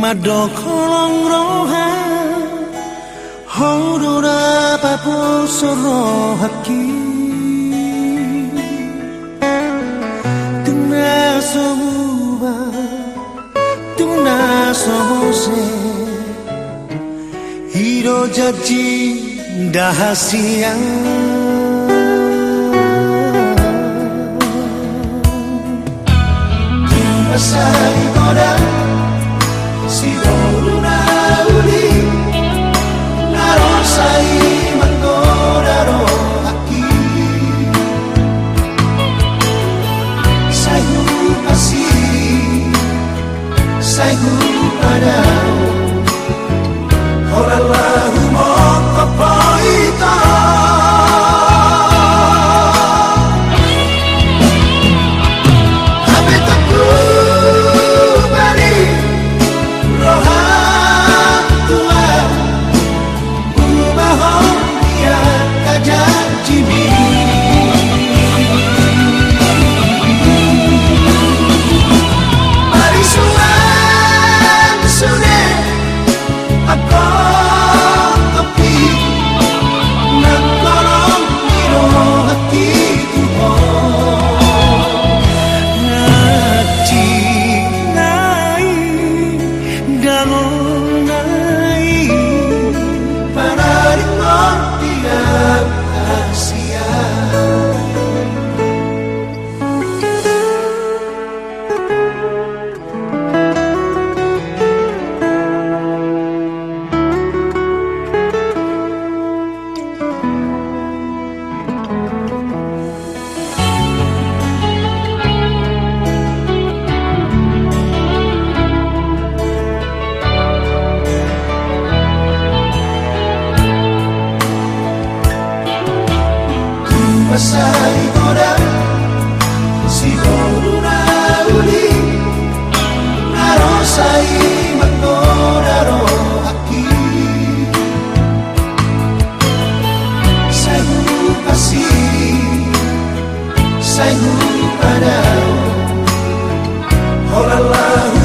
mà đồ kholong roha horora papo soro haki tuna somuba tuna somose hiro jaji dahasiang Masai kasihku padamu. Oh Allah sang parao Oh Allah